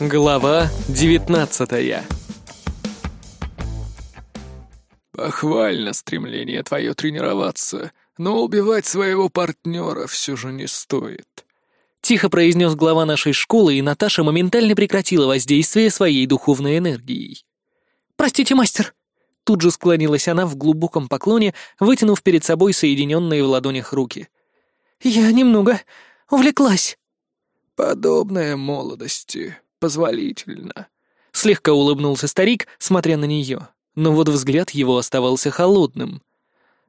Глава девятнадцатая «Похвально стремление твое тренироваться, но убивать своего партнера все же не стоит», Тихо произнес глава нашей школы, и Наташа моментально прекратила воздействие своей духовной энергией. «Простите, мастер!» Тут же склонилась она в глубоком поклоне, вытянув перед собой соединенные в ладонях руки. «Я немного увлеклась». «Подобное молодости позволительно», — слегка улыбнулся старик, смотря на нее, но вот взгляд его оставался холодным.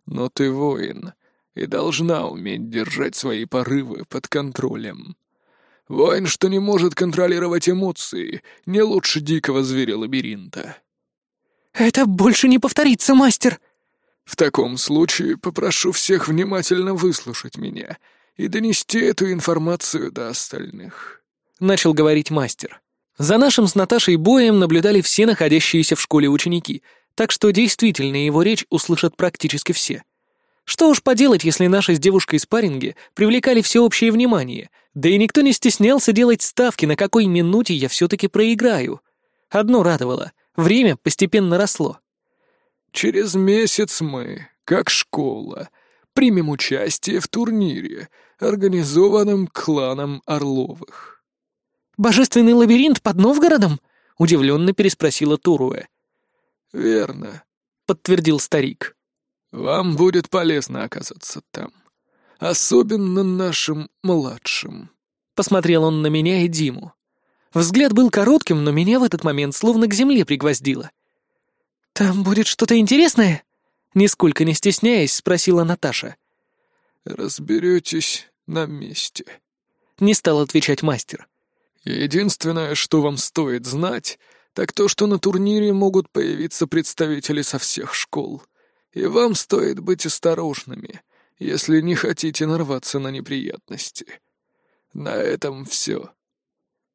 «Но ты воин, и должна уметь держать свои порывы под контролем. Воин, что не может контролировать эмоции, не лучше дикого зверя лабиринта. «Это больше не повторится, мастер!» «В таком случае попрошу всех внимательно выслушать меня и донести эту информацию до остальных», — начал говорить мастер. За нашим с Наташей боем наблюдали все находящиеся в школе ученики, так что действительно его речь услышат практически все. Что уж поделать, если наши с девушкой спарринги привлекали всеобщее внимание, да и никто не стеснялся делать ставки, на какой минуте я все-таки проиграю. Одно радовало — время постепенно росло. «Через месяц мы, как школа, примем участие в турнире, организованном кланом Орловых». «Божественный лабиринт под Новгородом?» — удивленно переспросила Туруэ. «Верно», — подтвердил старик. Вам будет полезно оказаться там. Особенно нашим младшим». Посмотрел он на меня и Диму. Взгляд был коротким, но меня в этот момент словно к земле пригвоздило. «Там будет что-то интересное?» Нисколько не стесняясь, спросила Наташа. «Разберетесь на месте», — не стал отвечать мастер. «Единственное, что вам стоит знать, так то, что на турнире могут появиться представители со всех школ. И вам стоит быть осторожными, если не хотите нарваться на неприятности. На этом все.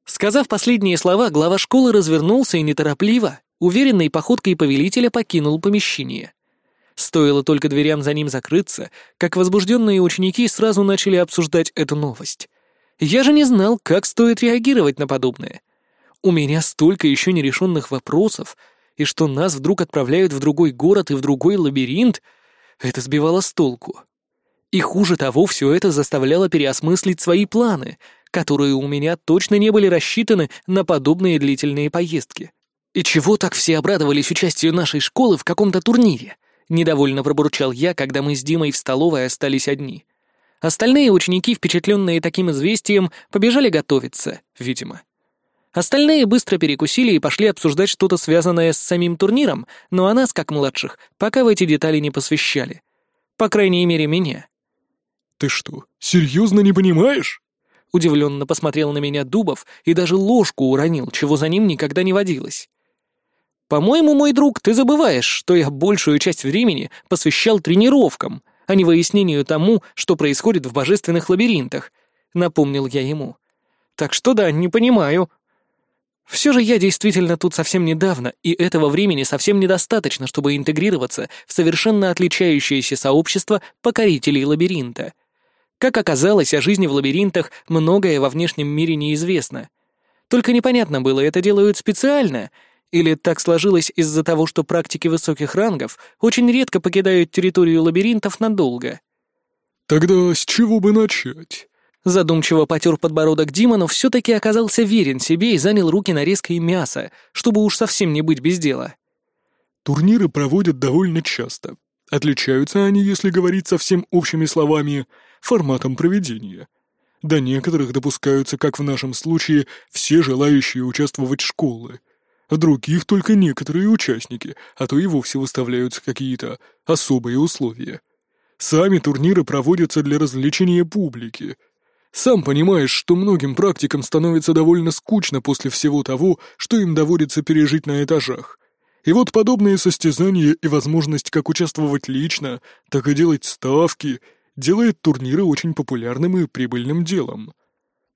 Сказав последние слова, глава школы развернулся и неторопливо, уверенной походкой повелителя покинул помещение. Стоило только дверям за ним закрыться, как возбужденные ученики сразу начали обсуждать эту новость. Я же не знал, как стоит реагировать на подобное. У меня столько еще нерешенных вопросов — и что нас вдруг отправляют в другой город и в другой лабиринт, это сбивало с толку. И хуже того, все это заставляло переосмыслить свои планы, которые у меня точно не были рассчитаны на подобные длительные поездки. И чего так все обрадовались участию нашей школы в каком-то турнире? Недовольно пробурчал я, когда мы с Димой в столовой остались одни. Остальные ученики, впечатленные таким известием, побежали готовиться, видимо. Остальные быстро перекусили и пошли обсуждать что-то связанное с самим турниром, но о нас, как младших, пока в эти детали не посвящали. По крайней мере, меня. «Ты что, серьезно не понимаешь?» Удивленно посмотрел на меня Дубов и даже ложку уронил, чего за ним никогда не водилось. «По-моему, мой друг, ты забываешь, что я большую часть времени посвящал тренировкам, а не выяснению тому, что происходит в божественных лабиринтах», — напомнил я ему. «Так что да, не понимаю, все же я действительно тут совсем недавно, и этого времени совсем недостаточно, чтобы интегрироваться в совершенно отличающееся сообщество покорителей лабиринта. Как оказалось, о жизни в лабиринтах многое во внешнем мире неизвестно. Только непонятно было, это делают специально, или так сложилось из-за того, что практики высоких рангов очень редко покидают территорию лабиринтов надолго. «Тогда с чего бы начать?» Задумчиво потер подбородок Дима, но все-таки оказался верен себе и занял руки нарезкой мяса, чтобы уж совсем не быть без дела. Турниры проводят довольно часто. Отличаются они, если говорить совсем общими словами, форматом проведения. До некоторых допускаются, как в нашем случае, все желающие участвовать школы. В других только некоторые участники, а то и вовсе выставляются какие-то особые условия. Сами турниры проводятся для развлечения публики — сам понимаешь, что многим практикам становится довольно скучно после всего того, что им доводится пережить на этажах. И вот подобные состязания и возможность как участвовать лично, так и делать ставки делает турниры очень популярным и прибыльным делом.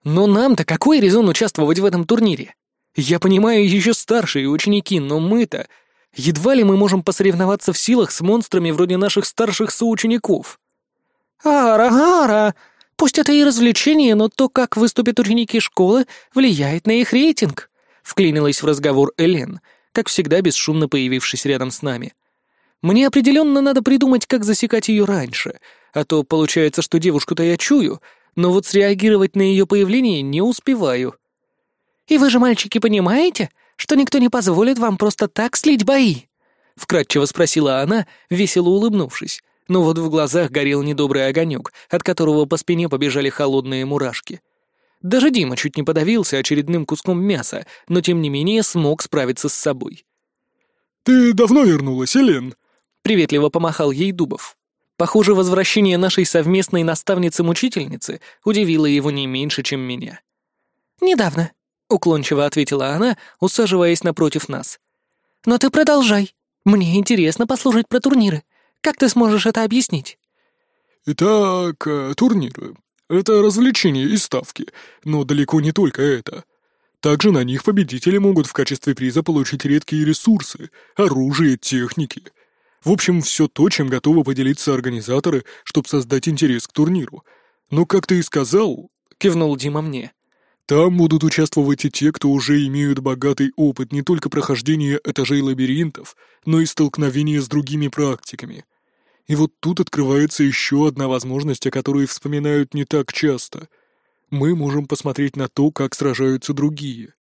Но нам-то какой резон участвовать в этом турнире? Я понимаю, еще старшие ученики, но мы-то... Едва ли мы можем посоревноваться в силах с монстрами вроде наших старших соучеников. «Ара, ара!» Пусть это и развлечение, но то, как выступят ученики школы, влияет на их рейтинг. Вклинилась в разговор Элен, как всегда бесшумно появившись рядом с нами. Мне определенно надо придумать, как засекать ее раньше, а то получается, что девушку-то я чую, но вот среагировать на ее появление не успеваю. «И вы же, мальчики, понимаете, что никто не позволит вам просто так слить бои?» — вкратчиво спросила она, весело улыбнувшись, но вот в глазах горел недобрый огонек, от которого по спине побежали холодные мурашки. Даже Дима чуть не подавился очередным куском мяса, но тем не менее смог справиться с собой. «Ты давно вернулась, Элен?» — приветливо помахал ей Дубов. Похоже, возвращение нашей совместной наставницы-мучительницы удивило его не меньше, чем меня. «Недавно», — уклончиво ответила она, усаживаясь напротив нас. «Но ты продолжай. Мне интересно послушать про турниры. Как ты сможешь это объяснить?» «Итак, э, турниры. Это развлечения и ставки, но далеко не только это. Также на них победители могут в качестве приза получить редкие ресурсы, оружие, техники — в общем, все то, чем готовы поделиться организаторы, чтобы создать интерес к турниру. Но, как ты и сказал, — кивнул Дима мне, — там будут участвовать и те, кто уже имеют богатый опыт не только прохождения этажей лабиринтов, но и столкновения с другими практиками. И вот тут открывается еще одна возможность, о которой вспоминают не так часто. Мы можем посмотреть на то, как сражаются другие.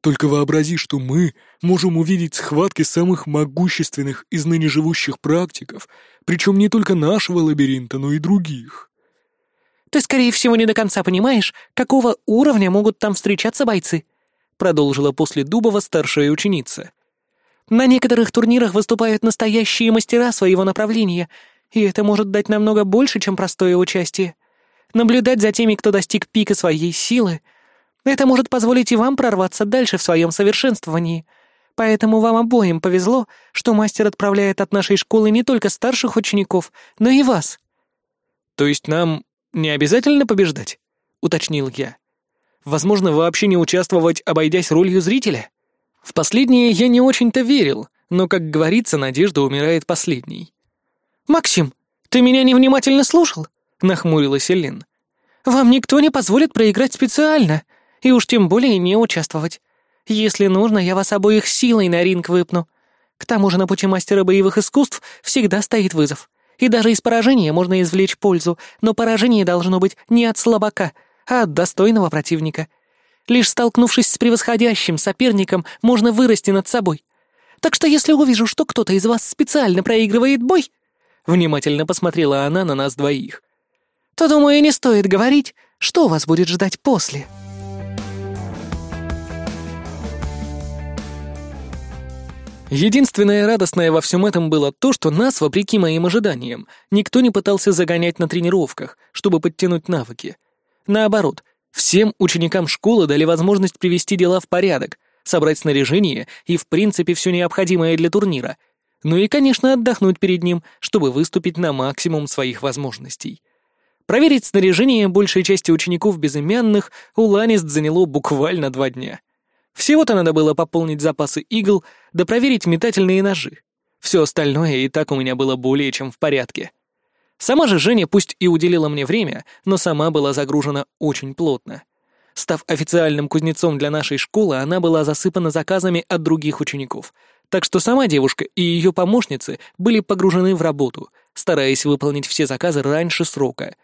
Только вообрази, что мы можем увидеть схватки самых могущественных из ныне живущих практиков, причем не только нашего лабиринта, но и других. «Ты, скорее всего, не до конца понимаешь, какого уровня могут там встречаться бойцы», продолжила после Дубова старшая ученица. «На некоторых турнирах выступают настоящие мастера своего направления, и это может дать намного больше, чем простое участие. Наблюдать за теми, кто достиг пика своей силы — это может позволить и вам прорваться дальше в своем совершенствовании. Поэтому вам обоим повезло, что мастер отправляет от нашей школы не только старших учеников, но и вас». «То есть нам не обязательно побеждать?» — уточнил я. «Возможно, вообще не участвовать, обойдясь ролью зрителя?» В последнее я не очень-то верил, но, как говорится, надежда умирает последней. «Максим, ты меня невнимательно слушал?» — нахмурилась Эллен. «Вам никто не позволит проиграть специально и уж тем более не участвовать. Если нужно, я вас обоих силой на ринг выпну. К тому же на пути мастера боевых искусств всегда стоит вызов. И даже из поражения можно извлечь пользу, но поражение должно быть не от слабака, а от достойного противника. Лишь столкнувшись с превосходящим соперником, можно вырасти над собой. Так что если увижу, что кто-то из вас специально проигрывает бой, внимательно посмотрела она на нас двоих, то, думаю, не стоит говорить, что вас будет ждать после. Единственное радостное во всем этом было то, что нас, вопреки моим ожиданиям, никто не пытался загонять на тренировках, чтобы подтянуть навыки. Наоборот, всем ученикам школы дали возможность привести дела в порядок, собрать снаряжение и, в принципе, все необходимое для турнира. Ну и, конечно, отдохнуть перед ним, чтобы выступить на максимум своих возможностей. Проверить снаряжение большей части учеников безымянных у Ланист заняло буквально два дня. Всего-то надо было пополнить запасы игл, да проверить метательные ножи. Все остальное и так у меня было более чем в порядке. Сама же Женя пусть и уделила мне время, но сама была загружена очень плотно. Став официальным кузнецом для нашей школы, она была засыпана заказами от других учеников, так что сама девушка и ее помощницы были погружены в работу, стараясь выполнить все заказы раньше срока.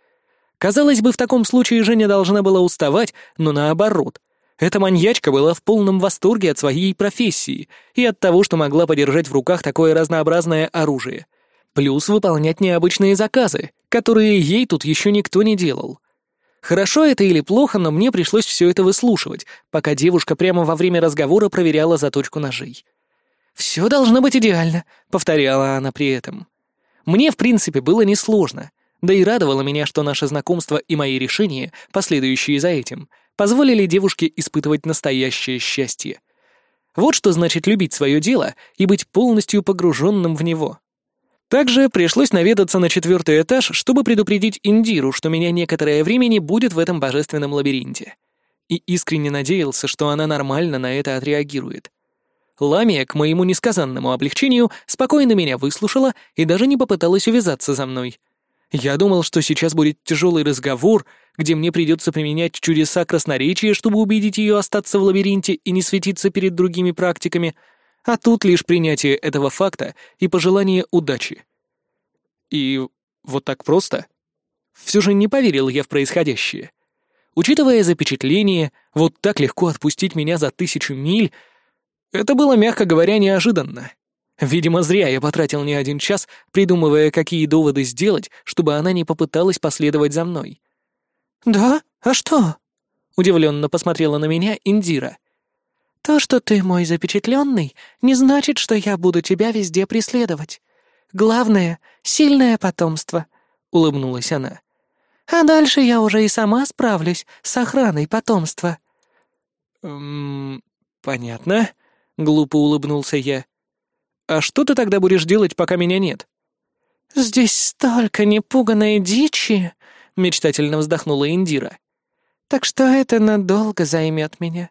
Казалось бы, в таком случае Женя должна была уставать, но наоборот — эта маньячка была в полном восторге от своей профессии и от того, что могла подержать в руках такое разнообразное оружие. Плюс выполнять необычные заказы, которые ей тут еще никто не делал. Хорошо это или плохо, но мне пришлось все это выслушивать, пока девушка прямо во время разговора проверяла заточку ножей. «Все должно быть идеально», — повторяла она при этом. Мне, в принципе, было несложно, да и радовало меня, что наше знакомство и мои решения, последующие за этим — позволили девушке испытывать настоящее счастье. Вот что значит любить свое дело и быть полностью погруженным в него. Также пришлось наведаться на четвертый этаж, чтобы предупредить Индиру, что меня некоторое время не будет в этом божественном лабиринте. И искренне надеялся, что она нормально на это отреагирует. Ламия, к моему несказанному облегчению, спокойно меня выслушала и даже не попыталась увязаться за мной. Я думал, что сейчас будет тяжелый разговор, где мне придется применять чудеса красноречия, чтобы убедить ее остаться в лабиринте и не светиться перед другими практиками, а тут лишь принятие этого факта и пожелание удачи. И вот так просто? Все же не поверил я в происходящее. Учитывая запечатление, вот так легко отпустить меня за тысячу миль, это было, мягко говоря, неожиданно. Видимо, зря я потратил не один час, придумывая, какие доводы сделать, чтобы она не попыталась последовать за мной. «Да? А что?» — удивленно посмотрела на меня Индира. «То, что ты мой запечатленный, не значит, что я буду тебя везде преследовать. Главное — сильное потомство», — улыбнулась она. «А дальше я уже и сама справлюсь с охраной потомства». «Эм, понятно», — глупо улыбнулся я. «А что ты тогда будешь делать, пока меня нет?» «Здесь столько непуганной дичи», — мечтательно вздохнула Индира. «Так что это надолго займет меня.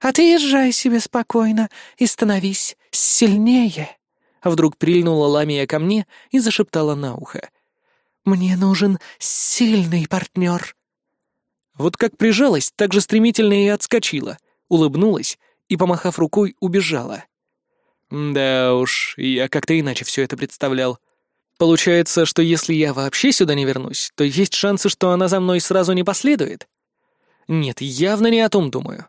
А ты езжай себе спокойно и становись сильнее». Вдруг прильнула Ламия ко мне и зашептала на ухо. «Мне нужен сильный партнер». Вот как прижалась, так же стремительно и отскочила, улыбнулась и, помахав рукой, убежала. Да уж, я как-то иначе все это представлял. Получается, что если я вообще сюда не вернусь, то есть шансы, что она за мной сразу не последует? Нет, явно не о том думаю.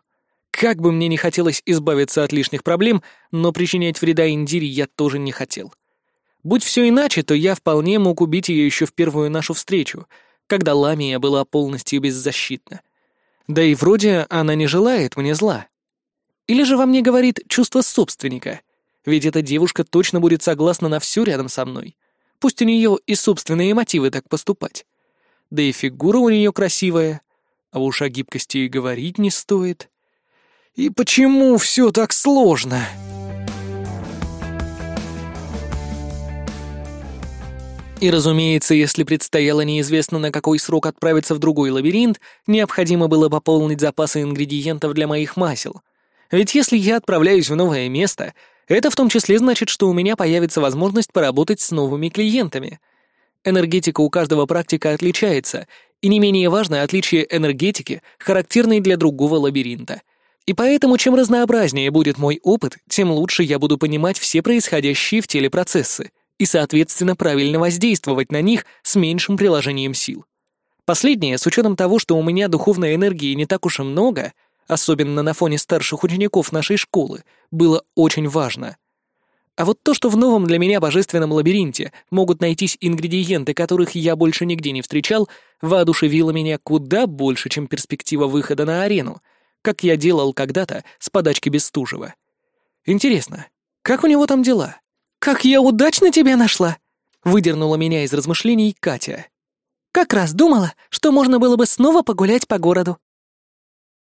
Как бы мне не хотелось избавиться от лишних проблем, но причинять вреда Индире я тоже не хотел. Будь все иначе, то я вполне мог убить ее еще в первую нашу встречу, когда Ламия была полностью беззащитна. Да и вроде она не желает мне зла. Или же во мне говорит чувство собственника — ведь эта девушка точно будет согласна на все рядом со мной. Пусть у нее и собственные мотивы так поступать. Да и фигура у нее красивая, а уж о гибкости и говорить не стоит. И почему все так сложно? И, разумеется, если предстояло неизвестно на какой срок отправиться в другой лабиринт, необходимо было пополнить запасы ингредиентов для моих масел. Ведь если я отправляюсь в новое место, это в том числе значит, что у меня появится возможность поработать с новыми клиентами. Энергетика у каждого практика отличается, и не менее важно отличие энергетики, характерной для другого лабиринта. И поэтому, чем разнообразнее будет мой опыт, тем лучше я буду понимать все происходящие в теле процессы и, соответственно, правильно воздействовать на них с меньшим приложением сил. Последнее, с учетом того, что у меня духовной энергии не так уж и много, особенно на фоне старших учеников нашей школы, было очень важно. А вот то, что в новом для меня божественном лабиринте могут найтись ингредиенты, которых я больше нигде не встречал, воодушевило меня куда больше, чем перспектива выхода на арену, как я делал когда-то с подачки Бестужева. Интересно, как у него там дела? «Как я удачно тебя нашла!» — выдернула меня из размышлений Катя. «Как раз думала, что можно было бы снова погулять по городу.